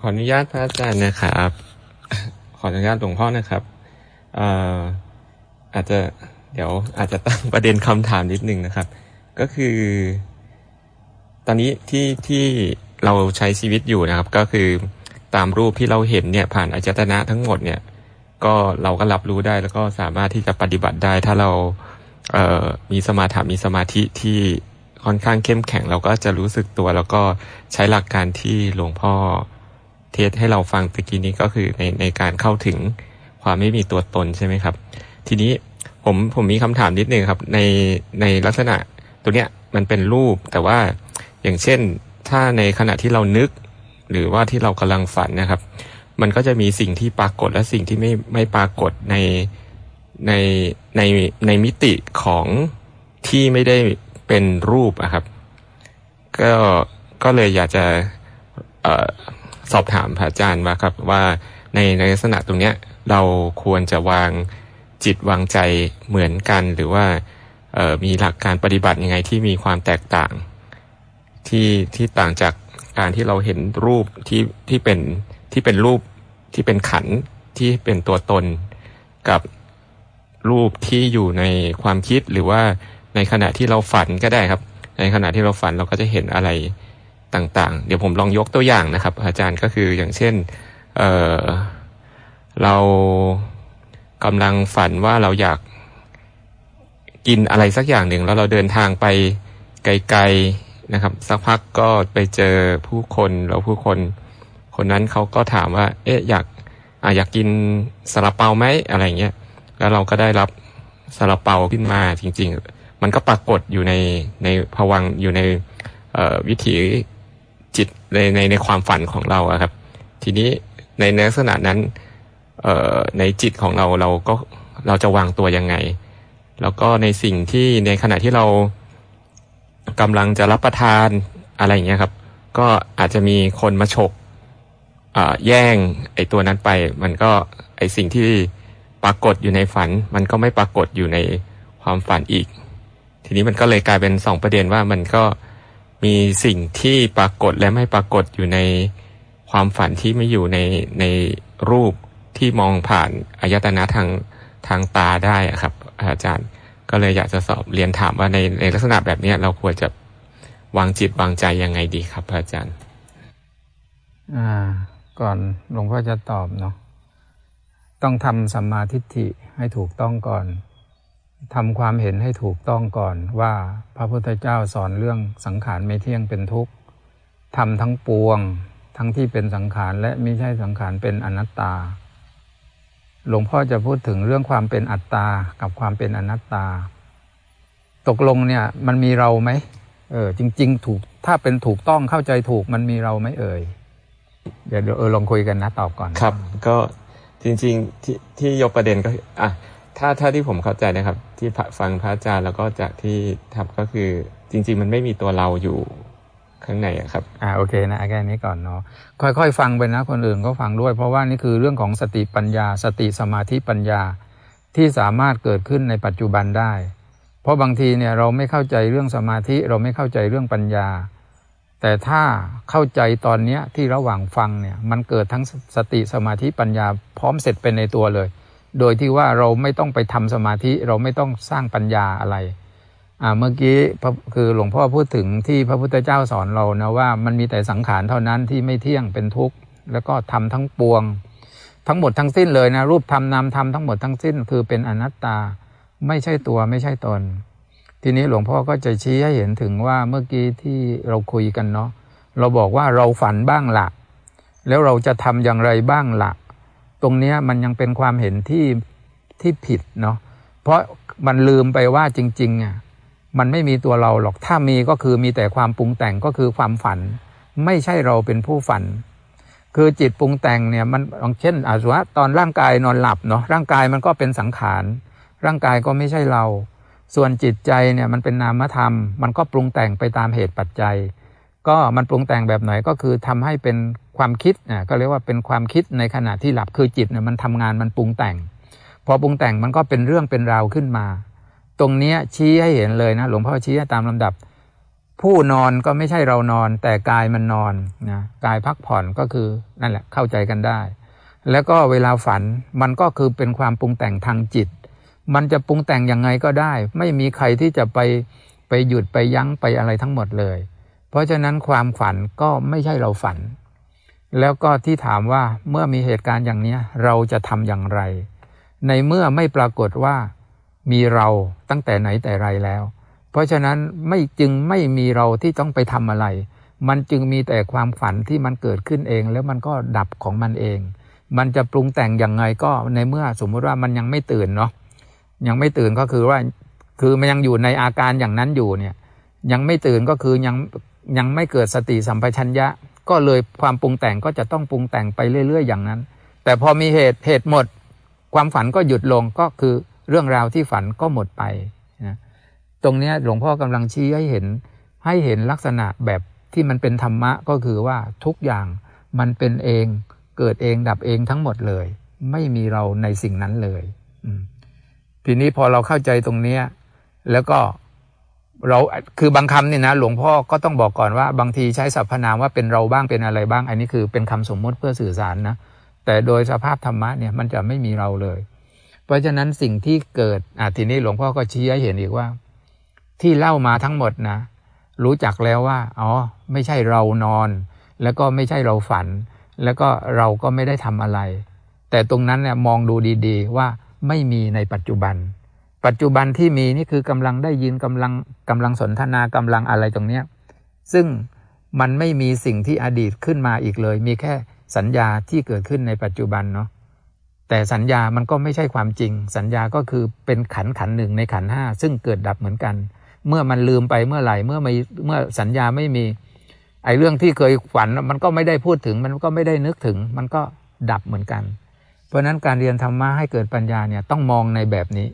ขออนุญาตพระอาจารย์นะครับ ขออนุญาตหลวงพ่อนะครับอ่าอาจจะเดี๋ยวอาจจะตั้งประเด็นคำถามนิดนึงนะครับ ก็คือ ตอนนี้ที่ที่เราใช้ชีวิตอยู่นะครับ ก็คือตามรูปที่เราเห็นเนี่ยผ่านอายตนะทั้งหมดเนี่ย ก็เราก็รับรู้ได้แล้วก็สามารถที่จะปฏิบัติได้ ถ้าเราเอ่อมีสมาธิมีสมาธิที่ค่อนข้างเข้มแข็ง เราก็จะรู้สึกตัว แล้วก็ใช้หลักการที่หลวงพ่อ เทศให้เราฟังตะกี้นี้ก็คือในในการเข้าถึงความไม่มีตัวตนใช่ไหมครับ ทีนี้ผมผมมีคำถามนิดนึงครับ ในในลักษณะตัวเนี้ยมันเป็นรูปแต่ว่าอย่างเช่นถ้าในขณะที่เรานึก หรือว่าที่เรากำลังฝันนะครับ มันก็จะมีสิ่งที่ปรากฏและสิ่งที่ไม่ไม่ปรากฏในในในในมิติของที่ไม่ได้เป็นรูปอะครับ ก็ก็เลยอยากจะออ สอบถามพระอาจารย์ว่าครับว่าในในลักษณะตรงเนี้ยเราควรจะวางจิตวางใจเหมือนกันหรือว่ามีหลักการปฏิบัติยังไงที่มีความแตกต่าง ที่ที่ต่างจากการที่เราเห็นรูปที่ที่เป็นที่เป็นรูปที่เป็นขันที่เป็นตัวตนกับรูปที่อยู่ในความคิดหรือว่าในขณะที่เราฝันก็ได้ครับ ในขณะที่เราฝันเราก็จะเห็นอะไร ต่างๆ เดี๋ยวผมลองยกตัวอย่างนะครับ อาจารย์ก็คืออย่างเช่นเเรากำลังฝันว่าเราอยากกินอะไรสักอย่างหนึ่งแล้วเราเดินทางไปไกลๆนะครับ สักพักก็ไปเจอผู้คนแล้วผู้คน คนนั้นเขาก็ถามว่า เอ๊ะอยากออยากกินซาลาเปาไหมอะไรเงี้ยแล้วเราก็ได้รับซาลาเปาขึ้นมาจริง ๆ มันก็ปรากฏอยู่ในในภวังอยู่ในวิถี จิตในในในความฝันของเราครับ ทีนี้ในลักษณะนั้นในจิตของเราเราก็เราจะวางตัวยังไง แล้วก็ในสิ่งที่ในขณะที่เรากำลังจะรับประทานอะไรอย่างเงี้ยครับ ก็อาจจะมีคนมาฉกแย่งไอ้ตัวนั้นไป มันก็ไอ้สิ่งที่ปรากฏอยู่ในฝัน มันก็ไม่ปรากฏอยู่ในความฝันอีก ทีนี้มันก็เลยกลายเป็นสองประเด็นว่ามันก็ มีสิ่งที่ปรากฏและไม่ปรากฏอยู่ในความฝันที่ไม่อยู่ในในรูปที่มองผ่านอายตนะทางทางตาได้ครับ อาจารย์ก็เลยอยากจะสอบเรียนถามว่าในในลักษณะแบบนี้เราควรจะวางจิตวางใจยังไงดีครับอาจารย์ อ่า ก่อนหลวงพ่อจะตอบเนาะต้องทำสัมมาทิฏฐิให้ถูกต้องก่อน ทำความเห็นให้ถูกต้องก่อนว่าพระพุทธเจ้าสอนเรื่องสังขารไม่เที่ยงเป็นทุกข์ทำทั้งปวง ทั้งที่เป็นสังขารและไม่ใช่สังขารเป็นอนัตตา หลวงพ่อจะพูดถึงเรื่องความเป็นอัตตา กับความเป็นอนัตตา ตกลงเนี่ยมันมีเราไหมเออจริง ๆ ถูกถ้าเป็นถูกต้องเข้าใจถูกมันมีเราไหมเอ่ยเดี๋ยวเออลองคุยกันนะตอบก่อนครับ ก็จริง ๆ ที่ที่ยกประเด็นก็อะ ถ้าถ้าที่ผมเข้าใจนะครับ ที่ฟังพระอาจารย์แล้วก็จากที่ทำก็คือจริง ๆ มันไม่มีตัวเราอยู่ข้างในครับ อ่าโอเคนะแค่นี้ก่อนเนาะค่อยๆ ฟังไปนะคนอื่นก็ฟังด้วย เพราะว่านี่คือเรื่องของสติปัญญา สติสมาธิปัญญาที่สามารถเกิดขึ้นในปัจจุบันได้ เพราะบางทีเนี่ยเราไม่เข้าใจเรื่องสมาธิเราไม่เข้าใจเรื่องปัญญา แต่ถ้าเข้าใจตอนเนี้ยที่ระหว่างฟังเนี่ยมันเกิดทั้งสติสมาธิปัญญาพร้อมเสร็จเป็นในตัวเลย โดยที่ว่าเราไม่ต้องไปทำสมาธิเราไม่ต้องสร้างปัญญาอะไรอ่าเมื่อกี้คือหลวงพ่อพูดถึงที่พระพุทธเจ้าสอนเรานะว่ามันมีแต่สังขารเท่านั้นที่ไม่เที่ยงเป็นทุกข์แล้วก็ทำทั้งปวง ทั้งหมดทั้งสิ้นเลยนะรูปธรรมนามธรรมทั้งหมดทั้งสิ้นคือเป็นอนัตตาไม่ใช่ตัวไม่ใช่ตน ทีนี้หลวงพ่อก็จะชี้ให้เห็นถึงว่าเมื่อกี้ที่เราคุยกันเนาะเราบอกว่าเราฝันบ้างละแล้วเราจะทำอย่างไรบ้างละ ตรงนี้มันยังเป็นความเห็นที่ที่ผิดเนาะเพราะมันลืมไปว่าจริงๆอะมันไม่มีตัวเราหรอกถ้ามีก็คือมีแต่ความปรุงแต่งก็คือความฝัน ไม่ใช่เราเป็นผู้ฝัน คือจิตปรุงแต่งเนี่ยมันเช่นอาสวะตอนร่างกายนอนหลับเนาะร่างกายมันก็เป็นสังขาร ร่างกายก็ไม่ใช่เรา ส่วนจิตใจเนี่ยมันเป็นนามธรรม มันก็ปรุงแต่งไปตามเหตุปัจจัย ก็มันปรุงแต่งแบบไหนก็คือทำให้เป็นความคิดอะก็เรียกว่าเป็นความคิดในขณะที่หลับคือจิตเนี่ยมันทำงานมันปรุงแต่ง พอปรุงแต่งมันก็เป็นเรื่องเป็นราวขึ้นมา ตรงนี้ชี้ให้เห็นเลยนะหลวงพ่อชี้ตามลำดับ ผู้นอนก็ไม่ใช่เรานอน แต่กายมันนอนนะกายพักผ่อนก็คือนั่นแหละเข้าใจกันได้ แล้วก็เวลาฝันมันก็คือเป็นความปรุงแต่งทางจิต มันจะปรุงแต่งยังไงก็ได้ ไม่มีใครที่จะไปไปหยุดไปยั้งไปอะไรทั้งหมดเลย เพราะฉะนั้นความฝันก็ไม่ใช่เราฝัน แล้วก็ที่ถามว่าเมื่อมีเหตุการณ์อย่างนี้เราจะทำอย่างไร ในเมื่อไม่ปรากฏว่ามีเราตั้งแต่ไหนแต่ไรแล้ว เพราะฉะนั้นไม่จึงไม่มีเราที่ต้องไปทำอะไร มันจึงมีแต่ความฝันที่มันเกิดขึ้นเอง แล้วมันก็ดับของมันเอง มันจะปรุงแต่งอย่างไงก็ในเมื่อสมมติว่ามันยังไม่ตื่นเนาะยังไม่ตื่นก็คือว่า คือมันยังอยู่ในอาการอย่างนั้นอยู่เนี่ย ยังไม่ตื่นก็คือยัง ยังไม่เกิดสติสัมปชัญญะ ก็เลยความปรุงแต่งก็จะต้องปรุงแต่งไปเรื่อย ๆ อย่างนั้น แต่พอมีเหตุเหตุหมด ความฝันก็หยุดลงก็คือเรื่องราวที่ฝันก็หมดไปนะตรงนี้หลวงพ่อกำลังชี้ให้เห็นให้เห็นลักษณะแบบที่มันเป็นธรรมะก็คือว่าทุกอย่างมันเป็นเองเกิดเองดับเองทั้งหมดเลย ไม่มีเราในสิ่งนั้นเลยทีนี้พอเราเข้าใจตรงนี้แล้วก็ เราคือบางคำเนี่ยนะหลวงพ่อก็ต้องบอกก่อนว่า บางทีใช้สรรพนามว่าเป็นเราบ้างเป็นอะไรบ้าง อันนี้คือเป็นคำสมมติเพื่อสื่อสารนะแต่โดยสภาพธรรมะเนี่ยมันจะไม่มีเราเลย เพราะฉะนั้นสิ่งที่เกิดอะทีนี้หลวงพ่อก็ชี้ให้เห็นอีกว่า ที่เล่ามาทั้งหมดนะ รู้จักแล้วว่าอ๋อไม่ใช่เรานอน แล้วก็ไม่ใช่เราฝัน แล้วก็เราก็ไม่ได้ทำอะไร แต่ตรงนั้นเนี่ยมองดูดี ๆ ว่าไม่มีในปัจจุบัน ปัจจุบันที่มีนี่คือกำลังได้ยินกำลังกำลังสนทนากำลังอะไรตรงเนี้ยซึ่งมันไม่มีสิ่งที่อดีตขึ้นมาอีกเลย มีแค่สัญญาที่เกิดขึ้นในปัจจุบันเนาะแต่สัญญามันก็ไม่ใช่ความจริง สัญญาก็คือเป็นขันขันหนึ่งในขันห้าซึ่งเกิดดับเหมือนกัน เมื่อมันลืมไปเมื่อไหร่เมื่อไม่เมื่อสัญญาไม่มี ไอ้เรื่องที่เคยฝันมันก็ไม่ได้พูดถึง มันก็ไม่ได้นึกถึง มันก็ดับเหมือนกัน เพราะนั้นการเรียนธรรมะให้เกิดปัญญาเนี่ยต้องมองในแบบนี้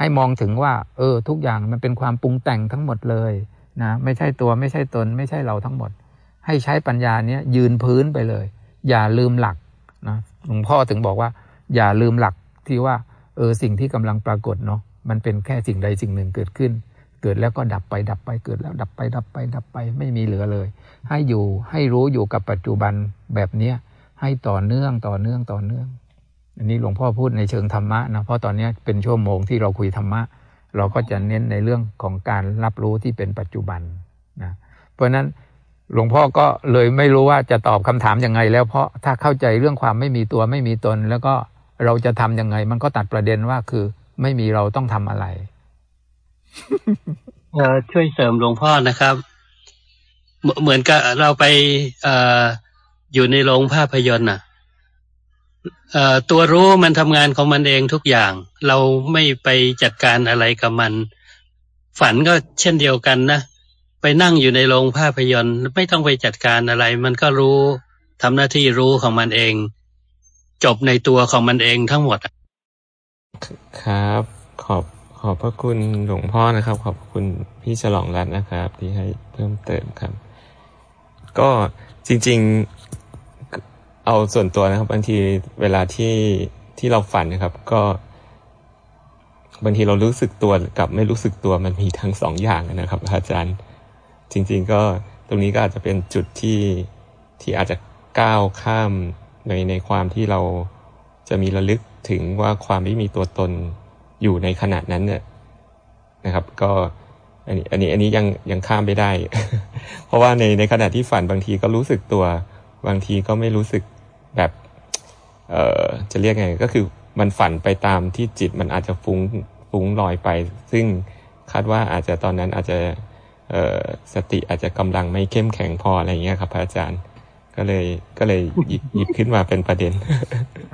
ให้มองถึงว่า เออ ทุกอย่างมันเป็นความปรุงแต่งทั้งหมดเลยนะไม่ใช่ตัวไม่ใช่ตน ไม่ใช่เราทั้งหมด ให้ใช้ปัญญาเนี้ยยืนพื้นไปเลย อย่าลืมหลักนะหลวงพ่อถึงบอกว่า อย่าลืมหลักที่ว่า เออสิ่งที่กำลังปรากฏเนาะมันเป็นแค่สิ่งใดสิ่งหนึ่งเกิดขึ้น เกิดแล้วก็ดับไปดับไปเกิดแล้วดับไปดับไปดับไปไม่มีเหลือเลย ให้อยู่ให้รู้อยู่กับปัจจุบันแบบเนี้ยให้ต่อเนื่องต่อเนื่องต่อเนื่อง อันนี้หลวงพ่อพูดในเชิงธรรมะนะเพราะตอนนี้เป็นชั่วโมงที่เราคุยธรรมะ เราก็จะเน้นในเรื่องของการรับรู้ที่เป็นปัจจุบันนะเพราะฉะนั้นหลวงพ่อก็เลยไม่รู้ว่าจะตอบคำถามยังไง แล้วเพราะถ้าเข้าใจเรื่องความไม่มีตัวไม่มีตน แล้วก็เราจะทำยังไง มันก็ตัดประเด็นว่าคือไม่มีเราต้องทำอะไรเออช่วยเสริมหลวงพ่อนะครับ เหมือนกับเราไปเอออยู่ในโรงภาพยนตร์น่ะ ตัวรู้มันทำงานของมันเองทุกอย่าง เราไม่ไปจัดการอะไรกับมัน ฝันก็เช่นเดียวกันนะ ไปนั่งอยู่ในโรงภาพยนตร์ ไม่ต้องไปจัดการอะไร มันก็รู้ทำหน้าที่รู้ของมันเอง จบในตัวของมันเองทั้งหมดครับ ขอบขอบพระคุณหลวงพ่อนะครับ ขอบคุณพี่ฉลองรัตน์นะครับ ที่ให้เพิ่มเติมครับ ก็จริง ๆ เอาส่วนตัวนะครับบางทีเวลาที่ที่เราฝันนะครับ ก็บางทีเรารู้สึกตัวกับไม่รู้สึกตัวมันมีทั้งสองอย่างนะครับอาจารย์ จริง ๆ ก็ตรงนี้ก็อาจจะเป็นจุดที่ที่อาจจะก้าวข้ามในในความที่เราจะมีระลึกถึงว่าความที่มีตัวตนอยู่ในขณะนั้นเนี่ยนะครับ ก็อันนี้อันนี้อันนี้ยังยังข้ามไม่ได้ เพราะว่าในในขณะที่ฝันบางทีก็รู้สึกตัว บางทีก็ไม่รู้สึกแบบเอ่อจะเรียกไงก็คือมันฝันไปตามที่จิตมันอาจจะฟุ้งฟุ้งลอยไป ซึ่งคาดว่าอาจจะตอนนั้นอาจจะสติอาจจะกำลังไม่เข้มแข็งพออะไรเงี้ยครับ พระอาจารย์ ก็เลยก็เลยหยิบหยิบขึ้นมาเป็นประเด็น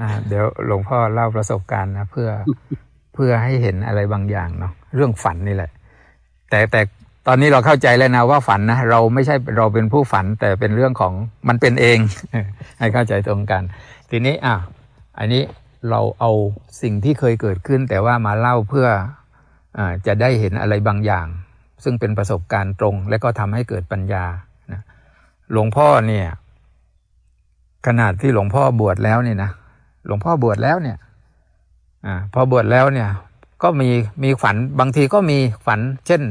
อ่า เดี๋ยวหลวงพ่อเล่าประสบการณ์นะเพื่อเพื่อให้เห็นอะไรบางอย่างเนาะเรื่องฝันนี่แหละ แต่แต่ ตอนนี้เราเข้าใจแล้วนะว่าฝันนะเราไม่ใช่เราเป็นผู้ฝันแต่เป็นเรื่องของมันเป็นเอง ให้เข้าใจตรงกัน ทีนี้อะอันนี้เราเอาสิ่งที่เคยเกิดขึ้น แต่ว่ามาเล่าเพื่ออจะได้เห็นอะไรบางอย่าง ซึ่งเป็นประสบการณ์ตรง และก็ทำให้เกิดปัญญานะหลวงพ่อเนี่ย ขนาดที่หลวงพ่อบวชแล้วเนี่ยนะหลวงพ่อบวชแล้วเนี่ยอพอบวชแล้วเนี่ย ก็มีมีฝันบางทีก็มีฝัน เช่น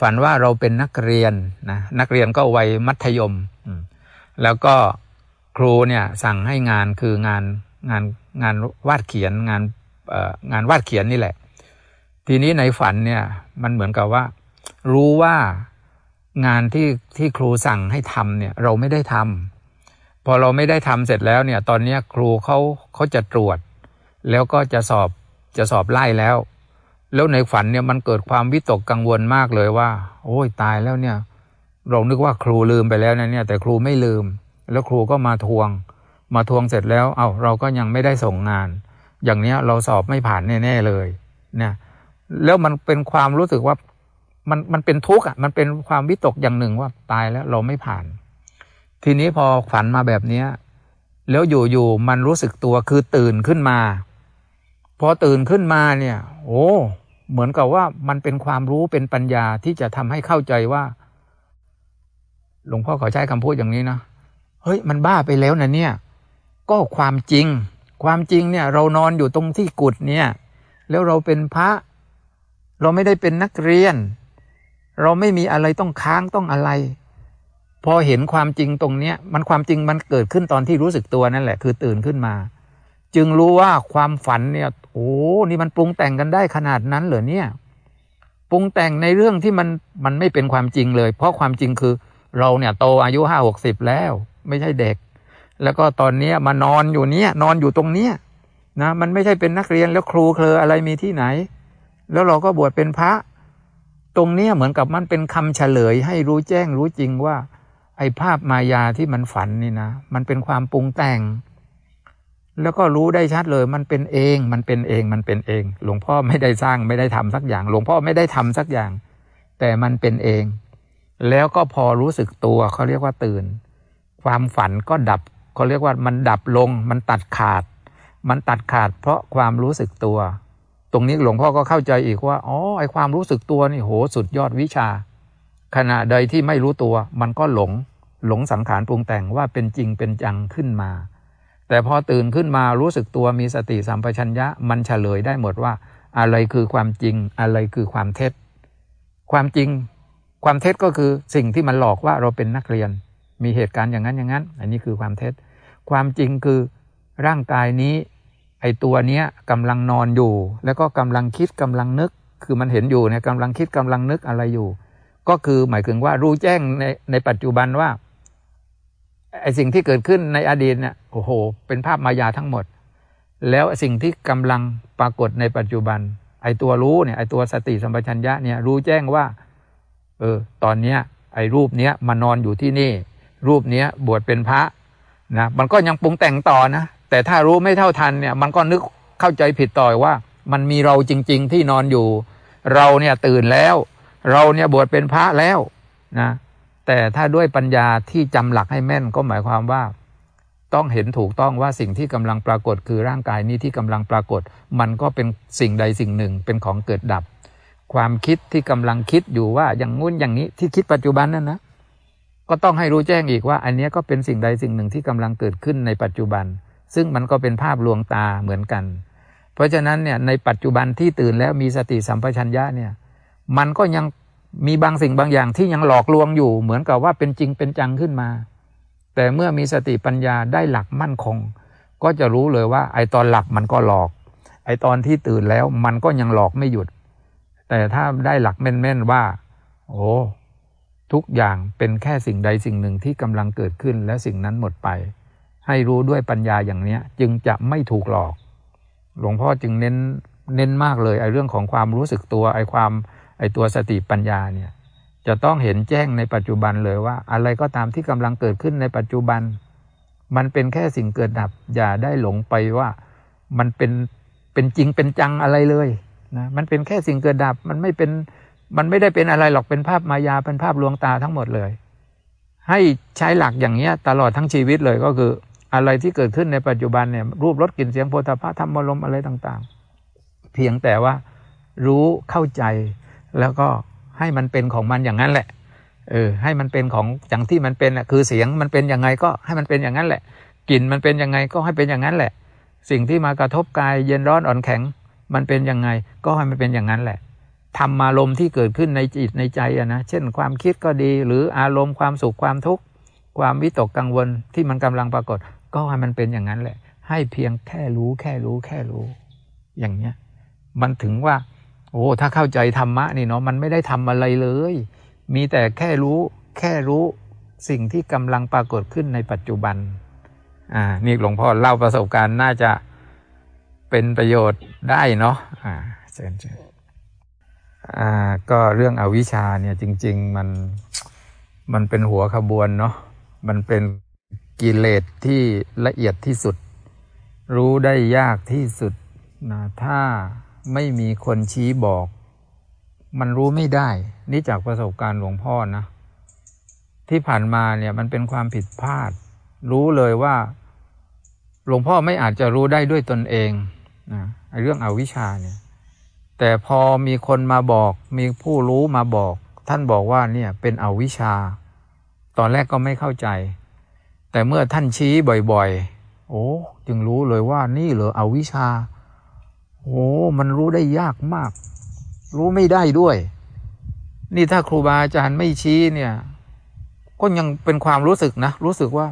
ฝันว่าเราเป็นนักเรียนนะนักเรียนก็วัยมัธยม แล้วก็ครูเนี่ยสั่งให้งานคืองานงานงานวาดเขียนงานงานวาดเขียนนี่แหละ ทีนี้ในฝันเนี่ยมันเหมือนกับว่า รู้ว่างานที่ที่ครูสั่งให้ทำเนี่ยเราไม่ได้ทำพอเราไม่ได้ทำเสร็จแล้วเนี่ยตอนนี้ครูเขาเขาจะตรวจ แล้วก็จะสอบจะสอบไล่แล้ว แล้วในฝันเนี่ยมันเกิดความวิตกกังวลมากเลยว่า โอ้ยตายแล้วเนี่ย เรานึกว่าครูลืมไปแล้วนะเนี่ย แต่ครูไม่ลืม แล้วครูก็มาทวง มาทวงเสร็จแล้วเอา้าเราก็ยังไม่ได้ส่งงาน อย่างเนี้ยเราสอบไม่ผ่านแน่ๆเลยเนี่ยแล้วมันเป็นความรู้สึกว่ามันมันเป็นทุกข์อะมันเป็นความวิตกอย่างหนึ่งว่าตายแล้วเราไม่ผ่าน ทีนี้พอฝันมาแบบเนี้ยแล้วอยู่ๆมันรู้สึกตัวคือตื่นขึ้นมา พอตื่นขึ้นมาเนี่ย โอ้ เหมือนกับว่ามันเป็นความรู้เป็นปัญญาที่จะทำให้เข้าใจว่า หลวงพ่อขอใช้คำพูดอย่างนี้นะเฮ้ยมันบ้าไปแล้วนะเนี่ย ก็ความจริง ความจริงเนี่ย เรานอนอยู่ตรงที่กุดเนี่ย แล้วเราเป็นพระ เราไม่ได้เป็นนักเรียน เราไม่มีอะไรต้องค้างต้องอะไร พอเห็นความจริงตรงเนี้ย มันความจริงมันเกิดขึ้นตอนที่รู้สึกตัวนั่นแหละ คือตื่นขึ้นมา จึงรู้ว่าความฝันเนี่ย โอ้นี่มันปรุงแต่งกันได้ขนาดนั้นเหรอเนี่ย ปรุงแต่งในเรื่องที่มันมันไม่เป็นความจริงเลย เพราะความจริงคือ เราเนี่ยโตอายุห้าหกสิบแล้ว ไม่ใช่เด็ก แล้วก็ตอนนี้มานอนอยู่เนี้ยนอนอยู่ตรงเนี้ยนะมันไม่ใช่เป็นนักเรียนแล้วครูเคลออะไรมีที่ไหน แล้วเราก็บวชเป็นพระ ตรงเนี้ยเหมือนกับมันเป็นคำเฉลย ให้รู้แจ้งรู้จริงว่า ไอ้ภาพมายาที่มันฝันนี่นะ มันเป็นความปรุงแต่ง แล้วก็รู้ได้ชัดเลยมันเป็นเอง มันเป็นเองมันเป็นเอง หลวงพ่อไม่ได้สร้างไม่ได้ทำสักอย่าง หลวงพ่อไม่ได้ทำสักอย่าง แต่มันเป็นเอง แล้วก็พอรู้สึกตัวเขาเรียกว่าตื่น ความฝันก็ดับเขาเรียกว่ามันดับลง มันตัดขาด มันตัดขาด เพราะความรู้สึกตัว ตรงนี้หลวงพ่อก็เข้าใจอีกว่าอ๋อไอความรู้สึกตัวนี่โหสุดยอดวิชา ขณะใดที่ไม่รู้ตัว มันก็หลงหลงสังขารปรุงแต่งว่าเป็นจริงเป็นจังขึ้นมา แต่พอตื่นขึ้นมารู้สึกตัวมีสติสัมปชัญญะ มันเฉลยได้หมดว่า อะไรคือความจริงอะไรคือความเท็จ ความจริง ความเท็จก็คือสิ่งที่มันหลอกว่าเราเป็นนักเรียน มีเหตุการณ์อย่างนั้นอย่างนั้น อันนี้คือความเท็จ ความจริงคือร่างกายนี้ไอตัวเนี้ยกำลังนอนอยู่ แล้วก็กำลังคิดกำลังนึก คือมันเห็นอยู่เนี่ยกำลังคิดกำลังนึกอะไรอยู่ ก็คือหมายถึงว่ารู้แจ้งในในปัจจุบันว่า ไอสิ่งที่เกิดขึ้นในอดีตเนี่ยโอ้โห เป็นภาพมายาทั้งหมด แล้วสิ่งที่กำลังปรากฏในปัจจุบัน ไอตัวรู้เนี่ยไอตัวสติสัมปชัญญะเนี่ยรู้แจ้งว่าเออตอนเนี้ยไอรูปเนี้ยมานอนอยู่ที่นี่ รูปเนี้ยบวชเป็นพระนะมันก็ยังปรุงแต่งต่อนะ แต่ถ้ารู้ไม่เท่าทันเนี่ยมันก็นึกเข้าใจผิดต่อว่า มันมีเราจริง ๆ ที่นอนอยู่ เราเนี่ยตื่นแล้ว เราเนี่ยบวชเป็นพระแล้วนะ แต่ถ้าด้วยปัญญาที่จำหลักให้แม่นก็หมายความว่า ต้องเห็นถูกต้องว่าสิ่งที่กำลังปรากฏคือร่างกายนี้ที่กำลังปรากฏ มันก็เป็นสิ่งใดสิ่งหนึ่งเป็นของเกิดดับ ความคิดที่กำลังคิดอยู่ว่าอย่างงุ้นอย่างนี้ที่คิดปัจจุบันนั่นนะก็ต้องให้รู้แจ้งอีกว่า อันนี้ก็เป็นสิ่งใดสิ่งหนึ่งที่กำลังเกิดขึ้นในปัจจุบัน ซึ่งมันก็เป็นภาพลวงตาเหมือนกัน เพราะฉะนั้นเนี่ยในปัจจุบันที่ตื่นแล้วมีสติสัมปชัญญะเนี่ยมันก็ยัง มีบางสิ่งบางอย่างที่ยังหลอกลวงอยู่ เหมือนกับว่าเป็นจริงเป็นจังขึ้นมา แต่เมื่อมีสติปัญญาได้หลักมั่นคง ก็จะรู้เลยว่า ไอตอนหลับมันก็หลอก ไอตอนที่ตื่นแล้วมันก็ยังหลอกไม่หยุด แต่ถ้าได้หลักแม่นๆว่า โอ้ทุกอย่างเป็นแค่สิ่งใดสิ่งหนึ่งที่กำลังเกิดขึ้นและสิ่งนั้นหมดไป ให้รู้ด้วยปัญญาอย่างเนี้ยจึงจะไม่ถูกหลอก หลวงพ่อจึงเน้นเน้นมากเลยไอ้เรื่องของความรู้สึกตัวไอ้ความ ไอ้ตัวสติปัญญาเนี่ยจะต้องเห็นแจ้งในปัจจุบันเลยว่า อะไรก็ตามที่กำลังเกิดขึ้นในปัจจุบัน มันเป็นแค่สิ่งเกิดดับ อย่าได้หลงไปว่ามันเป็นเป็นจริงเป็นจังอะไรเลยนะมันเป็นแค่สิ่งเกิดดับมันไม่เป็นมันไม่ได้เป็นอะไรหรอกเป็นภาพมายาเป็นภาพลวงตาทั้งหมดเลย ให้ใช้หลักอย่างเนี้ยตลอดทั้งชีวิตเลยก็คือ อะไรที่เกิดขึ้นในปัจจุบันเนี่ยรูปรสกลิ่นเสียงโพธาภะธรรมลมอะไรต่าง ๆ เพียงแต่ว่ารู้เข้าใจ แล้วก็ให้มันเป็นของมันอย่างนั้นแหละ เออ ให้มันเป็นของอย่างที่มันเป็นอะคือเสียงมันเป็นยังไงก็ให้มันเป็นอย่างนั้นแหละกลิ่นมันเป็นยังไงก็ให้เป็นอย่างนั้นแหละ สิ่งที่มากระทบกายเย็นร้อนอ่อนแข็ง มันเป็นยังไง ก็ให้มันเป็นอย่างนั้นแหละธรรมอารมณ์ที่เกิดขึ้นในจิตในใจอะนะ เช่นความคิดก็ดี หรืออารมณ์ความสุขความทุกข์ ความวิตกกังวลที่มันกำลังปรากฏ ก็ให้มันเป็นอย่างนั้นแหละ ให้เพียงแค่รู้แค่รู้แค่รู้ อย่างเนี้ย มันถึงว่า โอ้ถ้าเข้าใจธรรมะนี่เนาะมันไม่ได้ทำอะไรเลย มีแต่แค่รู้แค่รู้สิ่งที่กำลังปรากฏขึ้นในปัจจุบัน อ่า นี่หลวงพ่อเล่าประสบการณ์น่าจะเป็นประโยชน์ได้เนาะอ่าเชิญเชิญอ่า ก็เรื่องอวิชชาเนี่ยจริง ๆ มันมันเป็นหัวขบวนเนาะมันเป็นกิเลสที่ละเอียดที่สุด รู้ได้ยากที่สุดนะถ้า ไม่มีคนชี้บอก มันรู้ไม่ได้ นี่จากประสบการณ์หลวงพ่อนะ ที่ผ่านมาเนี่ยมันเป็นความผิดพลาด รู้เลยว่า หลวงพ่อไม่อาจจะรู้ได้ด้วยตนเองนะเรื่องอวิชชาเนี่ย แต่พอมีคนมาบอก มีผู้รู้มาบอก ท่านบอกว่าเนี่ยเป็นอวิชชา ตอนแรกก็ไม่เข้าใจ แต่เมื่อท่านชี้บ่อยๆ โอ้จึงรู้เลยว่านี่เหรออวิชชา โอ้มันรู้ได้ยากมาก รู้ไม่ได้ด้วย นี่ถ้าครูบาอาจารย์ไม่ชี้เนี่ย ก็ยังเป็นความรู้สึกนะ รู้สึกว่า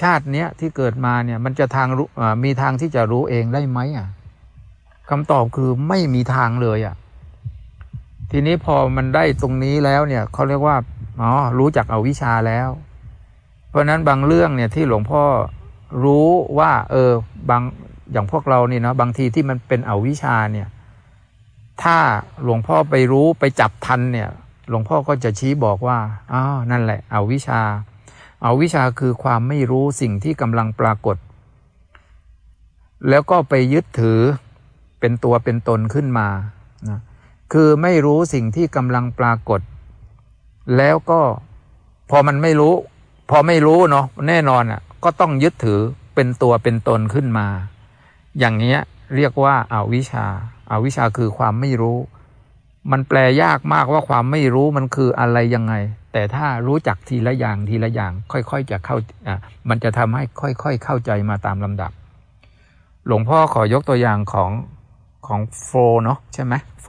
ชาติเนี้ยที่เกิดมาเนี่ย มันจะทางมีทางที่จะรู้เองได้ไหมอะคำตอบคือไม่มีทางเลยอะ ทีนี้พอมันได้ตรงนี้แล้วเนี่ยเขาเรียกว่าอ๋อรู้จักเอาวิชาแล้ว เพราะนั้นบางเรื่องเนี่ยที่หลวงพ่อรู้ว่า เออบาง อย่างพวกเรานี่เนาะบางทีที่มันเป็นอวิชชาเนี่ย ถ้าหลวงพ่อไปรู้ไปจับทันเนี่ย หลวงพ่อก็จะชี้บอกว่าอ้าวนั่นแหละอวิชชาอาวิชาคือความไม่รู้สิ่งที่กำลังปรากฏ แล้วก็ไปยึดถือเป็นตัวเป็นตนขึ้นมานะคือไม่รู้สิ่งที่กำลังปรากฏ แล้วก็พอมันไม่รู้ พอไม่รู้เนาะแน่นอนอะ ก็ต้องยึดถือเป็นตัวเป็นตนขึ้นมา อย่างนี้เรียกว่าอาวิชาอาวิชาคือความไม่รู้ มันแปลยากมากว่าความไม่รู้มันคืออะไรยังไง แต่ถ้ารู้จักทีละอย่างทีละอย่าง ค่อยๆจะเข้าอะมันจะทำให้ค่อยๆเข้าใจมาตามลำดับ หลวงพ่อขอยกตัวอย่างของของโฟเนาะใช่ไหมโฟ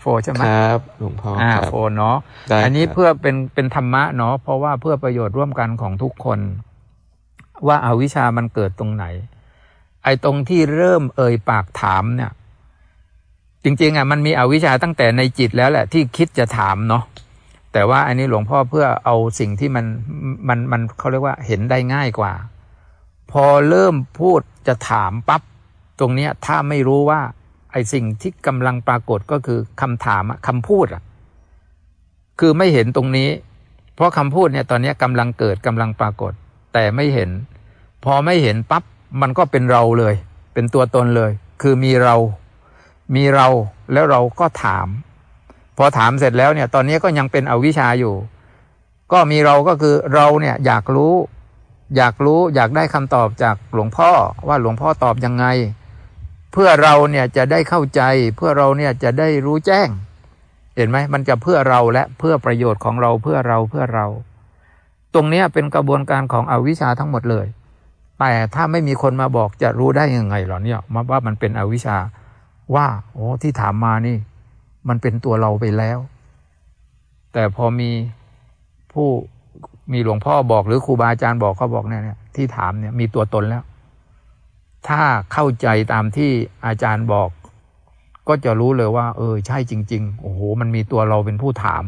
โฟใช่ไหมครับหลวงพ่ออ่าโฟเนาะอันนี้เพื่อเป็นเป็นธรรมะเนาะเพราะว่าเพื่อประโยชน์ร่วมกันของทุกคน ว่าอาวิชามันเกิดตรงไหน ไอ้ตรงที่เริ่มเอ่ยปากถามเนี่ย จริงๆอะมันมีอวิชชาตั้งแต่ในจิตแล้วแหละที่คิดจะถามเนาะแต่ว่าอันนี้หลวงพ่อเพื่อเอาสิ่งที่มันมันมันเขาเรียกว่าเห็นได้ง่ายกว่า พอเริ่มพูดจะถามปับ๊บตรงเนี้ยถ้าไม่รู้ว่า ไอ้สิ่งที่กำลังปรากฏก็คือคำถามคำพูดอะคือไม่เห็นตรงนี้ เพราะคำพูดเนี่ยตอนนี้กำลังเกิดกำลังปรากฏ แต่ไม่เห็น พอไม่เห็นปับ๊บ มันก็เป็นเราเลย เป็นตัวตนเลย คือมีเรา มีเราแล้วเราก็ถาม พอถามเสร็จแล้วเนี่ยตอนนี้ก็ยังเป็นอวิชชาอยู่ ก็มีเราก็คือเราเนี่ยอยากรู้ อยากรู้อยากได้คำตอบจากหลวงพ่อว่าหลวงพ่อตอบยังไง เพื่อเราเนี่ยจะได้เข้าใจ เพื่อเราเนี่ยจะได้รู้แจ้ง เห็นไหมมันจะเพื่อเราและเพื่อประโยชน์ของเราเพื่อเราเพื่อเรา ตรงนี้เป็นกระบวนการของอวิชชาทั้งหมดเลย แต่ถ้าไม่มีคนมาบอกจะรู้ได้ยังไงหรอเนี่ยมาว่ามันเป็นอวิชชาว่าโอ้ที่ถามมานี่ มันเป็นตัวเราไปแล้ว แต่พอมีผู้มีหลวงพ่อบอกหรือครูบาอาจารย์บอกเขาบอกเนี่ยที่ถามเนี่ยมีตัวตนแล้ว ถ้าเข้าใจตามที่อาจารย์บอก ก็จะรู้เลยว่า เออ ใช่จริง ๆ โอ้โห มันมีตัวเราเป็นผู้ถาม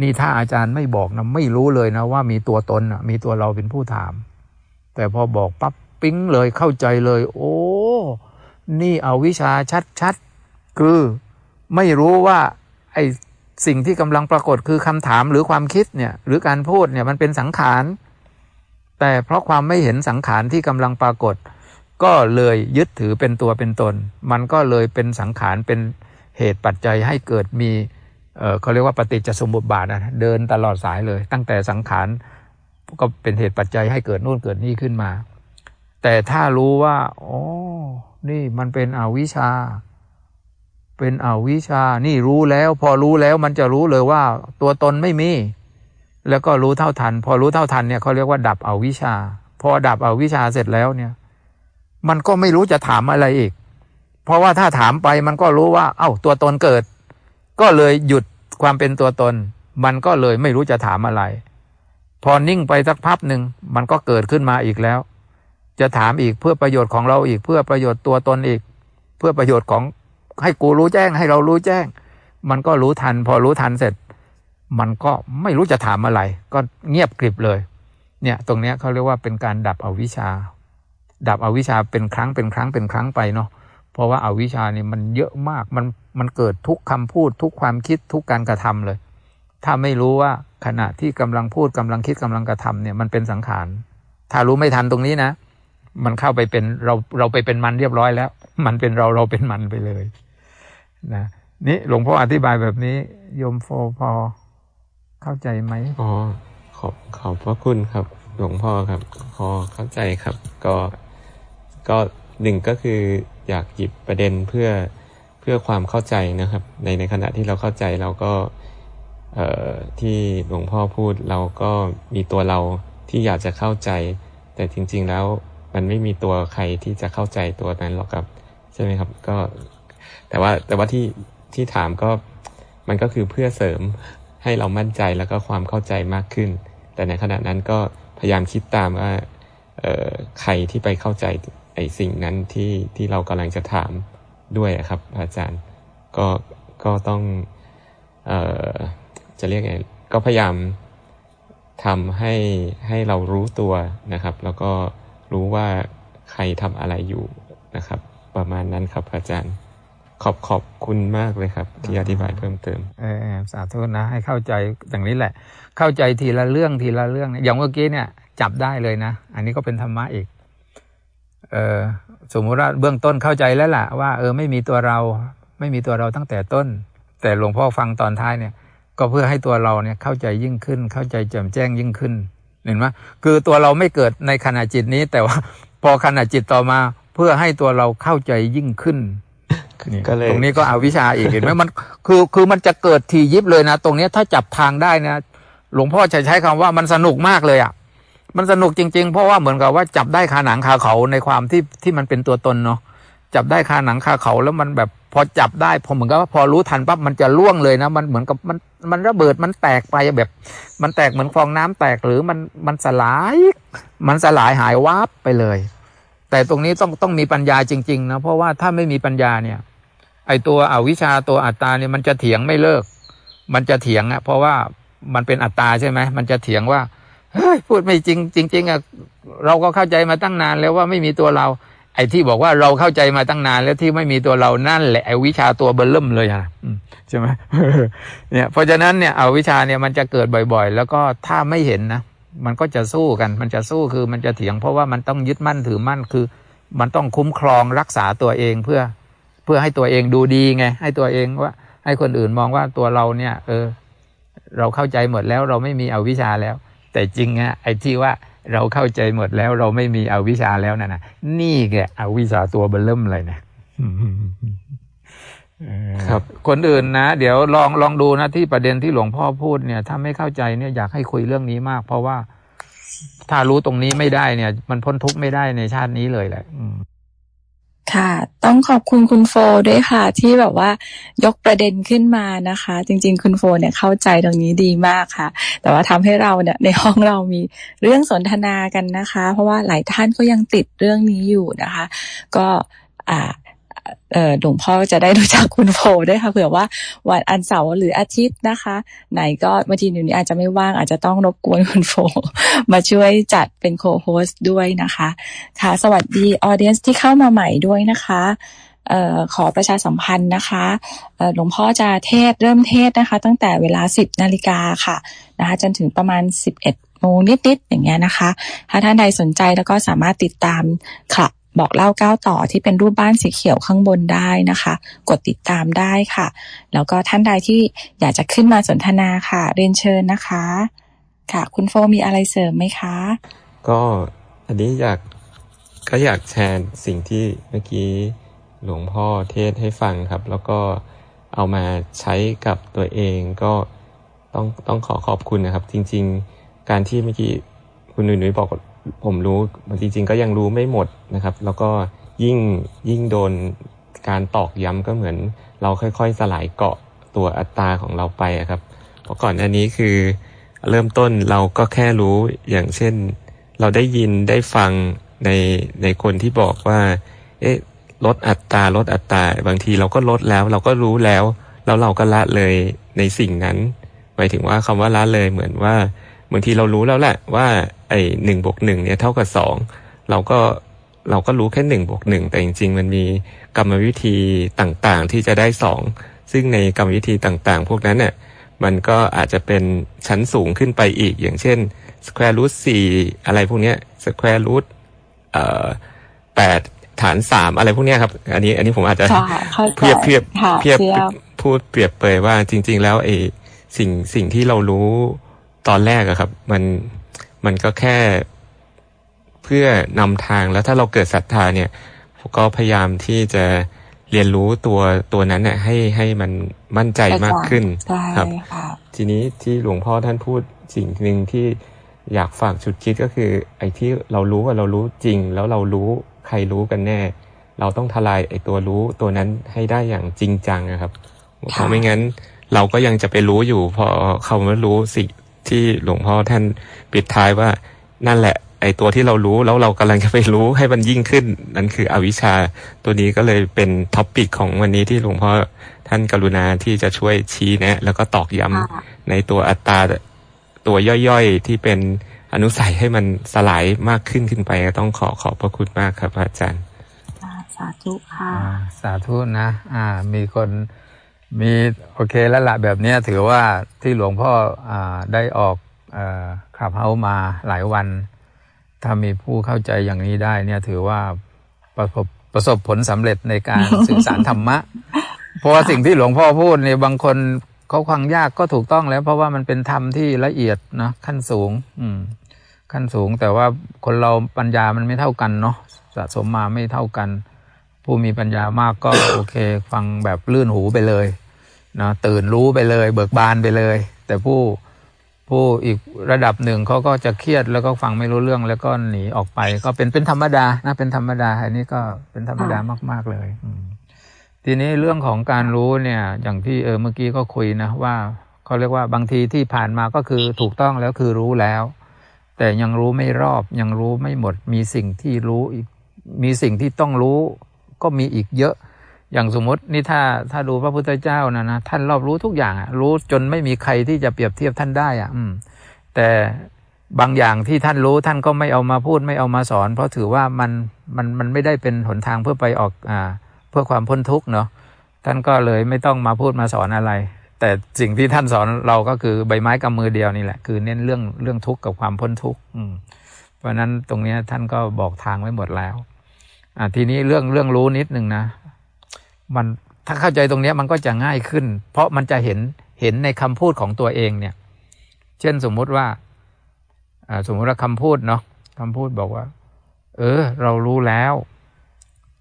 นี่ถ้าอาจารย์ไม่บอกนะไม่รู้เลยนะว่ามีตัวตนมีตัวเราเป็นผู้ถาม แต่พอบอกปั๊บปิ๊งเลยเข้าใจเลย โอ้ นี่เอาวิชาชัดๆ คือไม่รู้ว่าไอสิ่งที่กำลังปรากฏคือคำถามหรือความคิดเนี่ย หรือการพูดเนี่ยมันเป็นสังขาร แต่เพราะความไม่เห็นสังขารที่กำลังปรากฏ ก็เลยยึดถือเป็นตัวเป็นตน มันก็เลยเป็นสังขารเป็นเหตุปัจจัยให้เกิดมีเเขาเรียกว่าปฏิจจสมุปบาทนะเดินตลอดสายเลย ตั้งแต่สังขาร ก็เป็นเหตุปัจจัยให้เกิดนู่นเกิดนี่ขึ้นมา แต่ถ้ารู้ว่าอ๋อนี่มันเป็นอวิชชา เป็นอวิชา นี่รู้แล้ว พอรู้แล้วมันจะรู้เลยว่า ตัวตนไม่มี แล้วก็รู้เท่าทัน พอรู้เท่าทันเนี่ยเขาเรียกว่า ดับอวิชาพอดับอวิชาเสร็จแล้วเนี่ย มันก็ไม่รู้จะถามอะไรอีก เพราะว่าถ้าถามไปมันก็รู้ว่า เอ้าตัวตนเกิด ก็เลยหยุดความเป็นตัวตน มันก็เลยไม่รู้จะถามอะไร พอนิ่งไปสักพักหนึ่งมันก็เกิดขึ้นมาอีกแล้ว จะถามอีกเพื่อประโยชน์ของเราอีกเพื่อประโยชน์ตัวตนอีก เพื่อประโยชน์ของให้กูรู้แจ้งให้เรารู้แจ้ง มันก็รู้ทัน พอรู้ทันเสร็จ มันก็ไม่รู้จะถามอะไร ก็เงียบกริบเลย เนี่ยตรงเนี้ยเขาเรียกว่าเป็นการดับอวิชชา ดับอวิชชาเป็นครั้งเป็นครั้งเป็นครั้งไปเนาะเพราะว่าอาวิชชานี่มันเยอะมากมันมันเกิดทุกคำพูดทุกความคิดทุกการกระทำเลย ถ้าไม่รู้ว่า ขณะที่กำลังพูดกำลังคิดกำลังกระทำเนี่ยมันเป็นสังขาร ถ้ารู้ไม่ทันตรงนี้นะ มันเข้าไปเป็นเราเราไปเป็นมันเรียบร้อยแล้ว มันเป็นเราเราเป็นมันไปเลยนะนี่หลวงพ่ออธิบายแบบนี้โยมโฟพอเข้าใจไหมอ๋อขอบขอบพระคุณครับ หลวงพ่อครับพอเข้าใจครับ ก็ก็หนึ่งก็คืออยากหยิบประเด็นเพื่อเพื่อความเข้าใจนะครับ ในในขณะที่เราเข้าใจเราก็ ที่หลวงพ่อพูดเราก็มีตัวเราที่อยากจะเข้าใจ แต่จริง ๆแล้วมันไม่มีตัวใครที่จะเข้าใจตัวนั้นหรอกครับ ใช่ไหมครับก็ แต่ว่าแต่ว่าที่ที่ถามก็มันก็คือเพื่อเสริมให้เรามั่นใจแล้วก็ความเข้าใจมากขึ้น แต่ในขณะนั้นก็พยายามคิดตามว่าใครที่ไปเข้าใจไอ้สิ่งนั้นที่ที่เรากำลังจะถามด้วยครับ อาจารย์ ก็ก็ต้อง เอ่อ จะเรียกไงก็พยายามทำให้ให้เรารู้ตัวนะครับ แล้วก็รู้ว่าใครทำอะไรอยู่นะครับ ประมาณนั้นครับอาจารย์ ขอบขอบคุณมากเลยครับ ที่อธิบายเพิ่มเติมเออสาธุนะ ให้เข้าใจอย่างนี้แหละ เข้าใจทีละเรื่องทีละเรื่องอย่างเมื่อกี้เนี่ยจับได้เลยนะ อันนี้ก็เป็นธรรมะอีกเออสมมุติว่าเบื้องต้นเข้าใจแล้วล่ะว่าเออไม่มีตัวเราไม่มีตัวเราตั้งแต่ต้น แต่หลวงพ่อฟังตอนท้ายเนี่ย ก็เพื่อให้ตัวเราเนี่ยเข้าใจยิ่งขึ้น เข้าใจแจ่มแจ้งยิ่งขึ้นเห็นไหมคือตัวเราไม่เกิดในขณะจิตนี้ แต่ว่าพอขณะจิตต่อมาเพื่อให้ตัวเราเข้าใจยิ่งขึ้นตรงนี้ก็เอาวิชาอีกเห็นไหมมันคือคือมันจะเกิดทียิบเลยนะ ตรงนี้ถ้าจับทางได้นะ หลวงพ่อจะใช้คำว่ามันสนุกมากเลยอะ มันสนุกจริง ๆ เพราะว่าเหมือนกับว่าจับได้คาหนังคาเขาในความที่ที่มันเป็นตัวตนเนาะ จับได้คาหนังคาเขาแล้วมันแบบพอจับได้พอเหมือนกับว่าพอรู้ทันปั๊บมันจะล่วงเลยนะ มันเหมือนกับมันมันระเบิดมันแตกไปแบบ มันแตกเหมือนฟองน้ำแตกหรือมันมันสลาย มันสลายหายวับไปเลย แต่ตรงนี้ต้องต้องมีปัญญาจริงๆนะเพราะว่าถ้าไม่มีปัญญาเนี่ย ไอตัวอวิชาตัวอัตตาเนี่ยมันจะเถียงไม่เลิก มันจะเถียงอะเพราะว่ามันเป็นอัตตาใช่ไหมมันจะเถียงว่าเฮ้ยพูดไม่จริงจริงๆอะเราก็เข้าใจมาตั้งนานแล้วว่าไม่มีตัวเรา ไอ้ที่บอกว่าเราเข้าใจมาตั้งนานแล้วที่ไม่มีตัวเรานั่นแหละไอ้วิชาตัวเบลเริ่มเลยอะใช่ไหมเนี่ยเพราะฉะนั้นเนี่ยเอาวิชาเนี่ยมันจะเกิดบ่อยๆ แล้วก็ถ้าไม่เห็นนะมันก็จะสู้กัน มันจะสู้คือมันจะเถียง เพราะว่ามันต้องยึดมั่นถือมั่นคือ มันต้องคุ้มครองรักษาตัวเองเพื่อเพื่อให้ตัวเองดูดีไง ให้ตัวเองว่า ให้คนอื่นมองว่าตัวเราเนี่ย เออ เราเข้าใจหมดแล้วเราไม่มีเอาวิชาแล้ว แต่จริงอะไอ้ที่ว่า เราเข้าใจหมดแล้วเราไม่มีอวิชาแล้วนะนะนี่แกอวิชาตัวเบลเริ่มเลยนะครับ คนอื่นนะ เดี๋ยวลองลองดูนะที่ประเด็นที่หลวงพ่อพูดเนี่ย ถ้าไม่เข้าใจเนี่ยอยากให้คุยเรื่องนี้มาก เพราะว่าถ้ารู้ตรงนี้ไม่ได้เนี่ย มันพ้นทุกข์ไม่ได้ในชาตินี้เลยแหละ ค่ะ ต้องขอบคุณคุณโฟด้วยค่ะ ที่แบบว่ายกประเด็นขึ้นมานะคะ จริง ๆ คุณโฟเนี่ยเข้าใจตรงนี้ดีมากค่ะ แต่ว่าทำให้เราเนี่ยในห้องเรามีเรื่องสนทนากันนะคะ เพราะว่าหลายท่านก็ยังติดเรื่องนี้อยู่นะคะ ก็อ่า หลวงพ่อจะได้รู้จักคุณโฟด้วยค่ะเผื่อว่าวันอันเสาร์หรืออาทิตย์นะคะ ไหนก็บางทีอยู่นี้อาจจะไม่ว่างอาจจะต้องรบกวนคุณโฟมาช่วยจัดเป็นโคโฮสด้วยนะคะ ค่ะ สวัสดีออเดียนส์ที่เข้ามาใหม่ด้วยนะคะเอ่อขอประชาสัมพันธ์นะคะหลวงพ่อจะเทศเริ่มเทศนะคะ ตั้งแต่เวลาสิบนาฬิกาค่ะนะคะจนถึงประมาณสิบเอ็ดโมงนิดๆอย่างเงี้ยนะคะ ถ้าท่านใดสนใจแล้วก็สามารถติดตามค่ะบ บอกเล่าก้าวต่อที่เป็นรูปบ้านสีเขียวข้างบนได้นะคะ กดติดตามได้ค่ะ แล้วก็ท่านใดที่อยากจะขึ้นมาสนทนาค่ะ เรียนเชิญนะคะ ค่ะ คุณโฟมีอะไรเสริมไหมคะ ก็อันนี้อยากก็อยากแชร์สิ่งที่เมื่อกี้หลวงพ่อเทศให้ฟังครับ แล้วก็เอามาใช้กับตัวเองก็ต้องต้องขอขอบคุณนะครับ จริง ๆ การที่เมื่อกี้คุณหนุ่ยบอก ผมรู้จริง ๆ ก็ยังรู้ไม่หมดนะครับ แล้วก็ยิ่งยิ่งโดนการตอกย้ำก็เหมือน เราค่อย ๆ สลายเกาะตัวอัตตาของเราไปครับ เพราะก่อนอันนี้คือเริ่มต้นเราก็แค่รู้อย่างเช่น เราได้ยินได้ฟังในในคนที่บอกว่า เอ๊ะลดอัตราลดอัตราบางทีเราก็ลดแล้ว เราก็รู้แล้ว แล้วเราก็ละเลยในสิ่งนั้นหมายถึงว่าคำว่าละเลยเหมือนว่าบางทีเรารู้แล้วแหละว่า ไอ้หนึ่งบวกหนึ่งเนี่ยเท่ากับสองเราก็เราก็รู้แค่หนึ่งบวกหนึ่งแต่จริง ๆ มันมีกรรมวิธีต่างๆ ที่จะได้สองซึ่งในกรรมวิธีต่างๆ พวกนั้นเนี่ยมันก็อาจจะเป็นชั้นสูงขึ้นไปอีก อย่างเช่น square root สี่อะไรพวกนี้ square root เอ่อแปดฐานสามอะไรพวกนี้ครับ อันนี้อันนี้ผมอาจจะเพียบเพียบเพียบพูดเปรียบเปยว่าจริง ๆ แล้วไอ้สิ่งสิ่งที่เรารู้ตอนแรกอะครับ มัน มันก็แค่เพื่อนำทางแล้วถ้าเราเกิดศรัทธาเนี่ยก็พยายามที่จะเรียนรู้ตัวตัวนั้นเนี่ยให้ให้มันมั่นใจมากขึ้นครับทีนี้ที่หลวงพ่อท่านพูดสิ่งหนึ่งที่อยากฝากชุดคิดก็คือ ไอ้ที่เรารู้ว่าเรารู้จริง แล้วเรารู้ใครรู้กันแน่ เราต้องทลายไอ้ตัวรู้ตัวนั้นให้ได้อย่างจริงจังนะครับเพราะไม่งั้นเราก็ยังจะไปรู้อยู่พอเขาไม่รู้สิ่ง ที่หลวงพ่อท่านปิดท้ายว่านั่นแหละ ไอตัวที่เรารู้แล้วเรากำลังจะไปรู้ให้มันยิ่งขึ้น นั่นคืออวิชชาตัวนี้ก็เลยเป็น topic ของวันนี้ที่หลวงพ่อท่านกรุณาที่จะช่วยชี้แนะ แล้วก็ตอกย้ำในตัวอัตตาตัวย่อยๆที่เป็นอนุสัยให้มันสลายมากขึ้นขึ้นไปต้องขอขอบพระคุณมากครับอาจารย์ สาธุค่ะ สาธุนะ อ่า มีคน มีโอเคแล้วละแบบนี้ถือว่าที่หลวงพ่ออได้ออกขับเฮามาหลายวัน ถ้ามีผู้เข้าใจอย่างนี้ได้เนี่ยถือว่าประสบประสบผลสำเร็จในการสื่อสารธรรมะ เพราะว่าสิ่งที่หลวงพ่อพูดเนี่ยบางคนเขาควังยากก็ถูกต้องแล้ว เพราะว่ามันเป็นธรรมที่ละเอียดนะขั้นสูง อืม ขั้นสูงแต่ว่าคนเราปัญญามันไม่เท่ากันเนาะสะสมมาไม่เท่ากัน ผู้มีปัญญามากก็โอเค ฟังแบบลื่นหูไปเลยนะตื่นรู้ไปเลย เบิกบานไปเลย แต่ผู้ผู้อีกระดับหนึ่งเขาก็จะเครียดแล้วก็ฟังไม่รู้เรื่องแล้วก็หนีออกไป ก็เป็นเป็นธรรมดานะเป็นธรรมดา อันนี้ก็เป็นธรรมดามาก ๆเลยทีนี้เรื่องของการรู้เนี่ย อย่างที่เออเมื่อกี้ก็คุยนะว่าเขาเรียกว่าบางทีที่ผ่านมาก็คือถูกต้องแล้วคือรู้แล้ว แต่ยังรู้ไม่รอบยังรู้ไม่หมด มีสิ่งที่รู้อีกมีสิ่งที่ต้องรู้ ก็มีอีกเยอะ อย่างสมมตินี่ถ้าถ้าดูพระพุทธเจ้านะนะท่านรอบรู้ทุกอย่างอะรู้จนไม่มีใครที่จะเปรียบเทียบท่านได้อะ อืม แต่บางอย่างที่ท่านรู้ท่านก็ไม่เอามาพูดไม่เอามาสอน เพราะถือว่ามันมันมันไม่ได้เป็นหนทางเพื่อไปออกอ่า เพื่อความพ้นทุกข์เนาะท่านก็เลยไม่ต้องมาพูดมาสอนอะไร แต่สิ่งที่ท่านสอนเราก็คือใบไม้กำมือเดียวนี่แหละ คือเน้นเรื่องเรื่องทุกข์กับความพ้นทุกข์เพราะนั้นตรงนี้ท่านก็บอกทางไว้หมดแล้ว อ่าทีนี้เรื่องเรื่องรู้นิดหนึ่งนะ มันถ้าเข้าใจตรงนี้มันก็จะง่ายขึ้น เพราะมันจะเห็นเห็นในคำพูดของตัวเองเนี่ย เช่นสมมุติว่าสมมติว่าคำพูดเนาะคำพูดบอกว่า เออ เรารู้แล้ว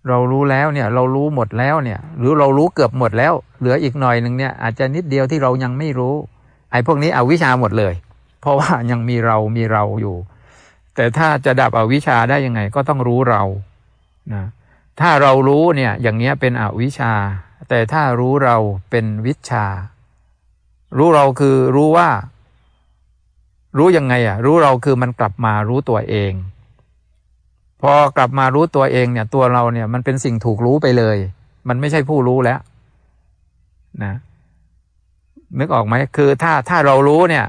เรารู้แล้วเนี่ย เรารู้หมดแล้วเนี่ย หรือเรารู้เกือบหมดแล้ว เหลืออีกหน่อยหนึ่งเนี่ย อาจจะนิดเดียวที่เรายังไม่รู้ ไอ้พวกนี้เอาวิชาหมดเลย เพราะว่ายังมีเรามีเราอยู่ แต่ถ้าจะดับอวิชาได้ยังไง ก็ต้องรู้เรา นะถ้าเรารู้เนี่ยอย่างเนี้ยเป็นอวิชชา แต่ถ้ารู้เราเป็นวิชา รู้เราคือรู้ว่า รู้ยังไงอะ รู้เราคือมันกลับมารู้ตัวเอง พอกลับมารู้ตัวเองเนี่ย ตัวเราเนี่ยมันเป็นสิ่งถูกรู้ไปเลย มันไม่ใช่ผู้รู้แล้ว นะนึกออกไหมคือถ้าถ้าเรารู้เนี่ย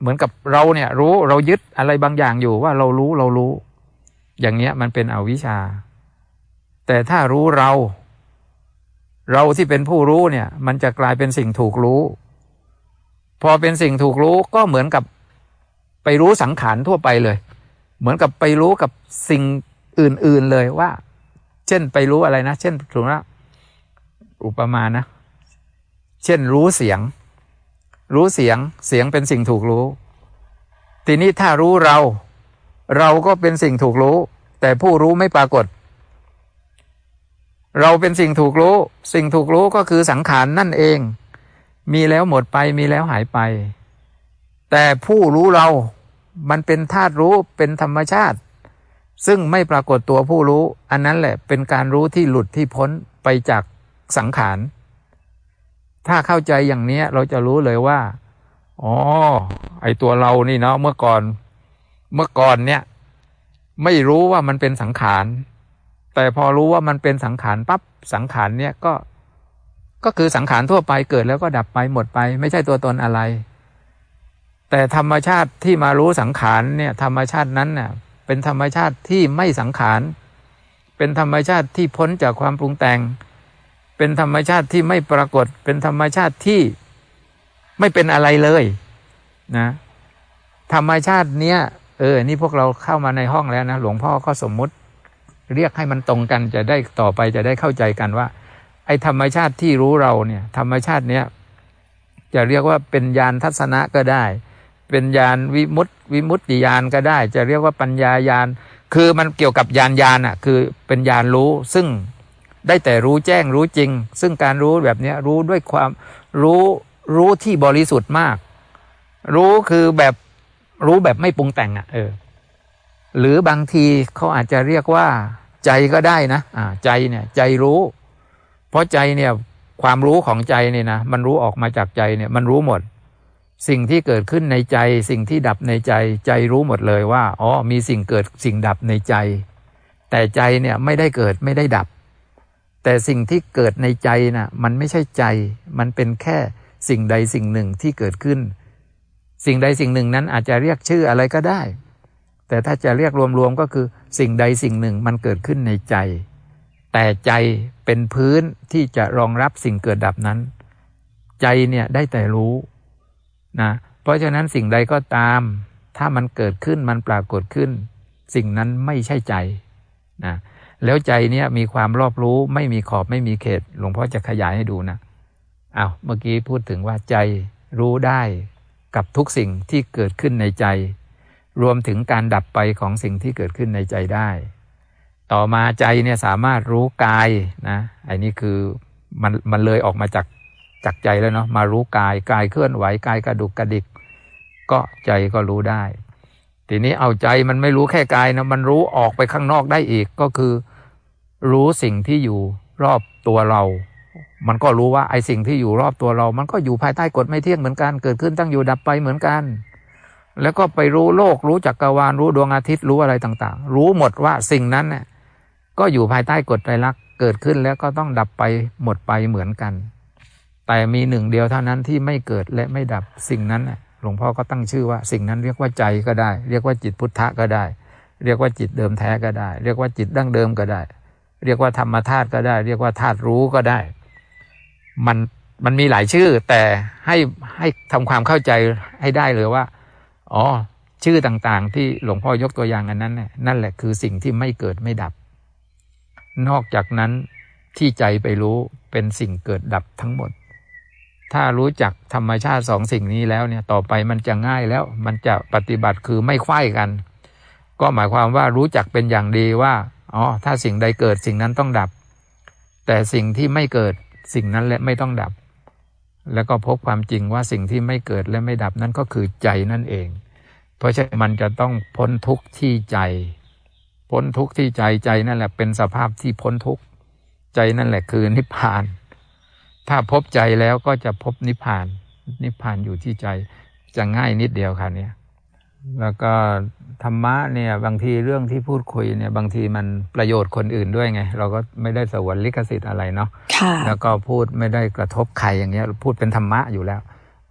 เหมือนกับเราเนี่ย รู้เรายึดอะไรบางอย่างอยู่ว่าเรารู้เรารู้ อย่างเงี้ยมันเป็นอวิชชา แต่ถ้ารู้เรา เราที่เป็นผู้รู้เนี่ย มันจะกลายเป็นสิ่งถูกรู้ พอเป็นสิ่งถูกรู้ก็เหมือนกับไปรู้สังขารทั่วไปเลย เหมือนกับไปรู้กับสิ่งอื่น ๆเลยว่า เช่นไปรู้อะไรนะ เช่นถูกแล้วอุปมานะ เช่นรู้เสียง รู้เสียงเสียงเป็นสิ่งถูกรู้ ทีนี้ถ้ารู้เรา เราก็เป็นสิ่งถูกรู้ แต่ผู้รู้ไม่ปรากฏ เราเป็นสิ่งถูกรู้ สิ่งถูกรู้ก็คือสังขารนนั่นเอง มีแล้วหมดไปมีแล้วหายไป แต่ผู้รู้เรา มันเป็นธาตุรู้เป็นธรรมชาติ ซึ่งไม่ปรากฏตัวผู้รู้ อันนั้นแหละเป็นการรู้ที่หลุดที่พ้นไปจากสังขาร ถ้าเข้าใจอย่างนี้เราจะรู้เลยว่า อ๋อ ไอตัวเรานี่เนาะเมื่อก่อน เมื่อก่อนเนี่ย ไม่รู้ว่ามันเป็นสังขาร แต่พอรู้ว่ามันเป็นสังขารปั๊บสังขารเนี่ยก็ ก็คือสังขารทั่วไปเกิดแล้วก็ดับไปหมดไป ไม่ใช่ตัวตนอะไร แต่ธรรมชาติที่มารู้สังขารเนี่ย ธรรมชาตินั้นเนี่ยเป็นธรรมชาติที่ไม่สังขาร เป็นธรรมชาติที่พ้นจากความปรุงแต่ง เป็นธรรมชาติที่ไม่ปรากฏ เป็นธรรมชาติที่ไม่เป็นอะไรเลยนะ ธรรมชาติเนี้ยเออ นี่พวกเราเข้ามาในห้องแล้วนะ หลวงพ่อก็สมมุติ เรียกให้มันตรงกันจะได้ต่อไปจะได้เข้าใจกันว่า ไอ้ธรรมชาติที่รู้เราเนี่ย ธรรมชาติเนี้ยจะเรียกว่าเป็นญาณทัศนะก็ได้ เป็นญาณวิมุตติวิมุตติญาณก็ได้ จะเรียกว่าปัญญาญาณคือมันเกี่ยวกับญาณญาณอะ คือเป็นญาณรู้ ซึ่งได้แต่รู้แจ้งรู้จริง ซึ่งการรู้แบบนี้รู้ด้วยความรู้รู้ที่บริสุทธิ์มาก รู้คือแบบรู้แบบไม่ปรุงแต่งอะเออ หรือบางทีเขาอาจจะเรียกว่า ใจก็ได้นะอ่าใจเนี่ยใจรู้ เพราะใจเนี่ยความรู้ของใจเนี่ยนะมันรู้ออกมาจากใจเนี่ยมันรู้หมด สิ่งที่เกิดขึ้นในใจ สิ่งที่ดับในใจ ใจรู้หมดเลยว่าอ๋อมีสิ่งเกิดสิ่งดับในใจ แต่ใจเนี่ยไม่ได้เกิดไม่ได้ดับ แต่สิ่งที่เกิดในใจนะ่ะมันไม่ใช่ใจ มันเป็นแค่สิ่งใดสิ่งหนึ่งที่เกิดขึ้น สิ่งใดสิ่งหนึ่งนั้นอาจจะเรียกชื่ออะไรก็ได้ แต่ถ้าจะเรียกรวมๆก็คือสิ่งใดสิ่งหนึ่งมันเกิดขึ้นในใจ แต่ใจเป็นพื้นที่จะรองรับสิ่งเกิดดับนั้น ใจเนี่ยได้แต่รู้นะเพราะฉะนั้นสิ่งใดก็ตาม ถ้ามันเกิดขึ้นมันปรากฏขึ้น สิ่งนั้นไม่ใช่ใจนะแล้วใจเนี่ยมีความรอบรู้ไม่มีขอบไม่มีเขต หลวงพ่อจะขยายให้ดูนะอา้าวเมื่อกี้พูดถึงว่าใจรู้ได้กับทุกสิ่งที่เกิดขึ้นในใจ รวมถึงการดับไปของสิ่งที่เกิดขึ้นในใจได้ ต่อมาใจเนี่ยสามารถรู้กายนะไอ้นี่คือมันมันเลยออกมาจากจากใจแล้วเนาะมารู้กายกายเคลื่อนไหวกายกระดุกกระดิก ก็ใจก็รู้ได้ ทีนี้เอาใจมันไม่รู้แค่กายนะมันรู้ออกไปข้างนอกได้อีกก็คือ รู้สิ่งที่อยู่รอบตัวเรา มันก็รู้ว่าไอ้สิ่งที่อยู่รอบตัวเรา มันก็อยู่ภายใต้กฎไม่เที่ยงเหมือนกัน เกิดขึ้นตั้งอยู่ดับไปเหมือนกัน แล้วก็ไปรู้โลกรู้จักรวาลรู้ดวงอาทิตย์รู้อะไรต่างๆ รู้หมดว่าสิ่งนั้นเนี่ยก็อยู่ภายใต้กฎไตรลักษณ์เกิดขึ้นแล้วก็ต้องดับไปหมดไปเหมือนกัน แต่มีหนึ่งเดียวเท่านั้นที่ไม่เกิดและไม่ดับสิ่งนั้นหลวงพ่อก็ตั้งชื่อว่า สิ่งนั้นเรียกว่าใจก็ได้ เรียกว่าจิตพุทธะก็ได้ เรียกว่าจิตเดิมแท้ก็ได้ เรียกว่าจิตดั้งเดิมก็ได้ เรียกว่าธรรมธาตุก็ได้ เรียกว่าธาตุรู้ก็ได้ มันมันมีหลายชื่อแต่ให้ให้ทำความเข้าใจให้ได้เลยว่า อ๋อ ชื่อต่างๆ ที่หลวงพ่อยกตัวอย่างอันนั้นน่นั่นแหละคือสิ่งที่ไม่เกิดไม่ดับ นอกจากนั้นที่ใจไปรู้เป็นสิ่งเกิดดับทั้งหมด ถ้ารู้จักธรรมชาติสองสิ่งนี้แล้วเนี่ยต่อไปมันจะง่ายแล้ว มันจะปฏิบัติคือไม่คว้ายกัน ก็หมายความว่ารู้จักเป็นอย่างดีว่าอ๋อถ้าสิ่งใดเกิดสิ่งนั้นต้องดับ แต่สิ่งที่ไม่เกิดสิ่งนั้นและไม่ต้องดับ แล้วก็พบความจริงว่าสิ่งที่ไม่เกิดและไม่ดับนั่นก็คือใจนั่นเอง เพราะฉะนั้นมันจะต้องพ้นทุกข์ที่ใจ พ้นทุกข์ที่ใจใจนั่นแหละเป็นสภาพที่พ้นทุกข์ใจนั่นแหละคือนิพพาน ถ้าพบใจแล้วก็จะพบนิพพาน นิพพานอยู่ที่ใจจะง่ายนิดเดียวค่ะเนี่ยแล้วก็ธรรมะเนี่ยบางทีเรื่องที่พูดคุยเนี่ยบางทีมันประโยชน์คนอื่นด้วยไง เราก็ไม่ได้สวนลิขสิทธิ์อะไรเนาะแล้วก็พูดไม่ได้กระทบใครอย่างเงี้ย พูดเป็นธรรมะอยู่แล้ว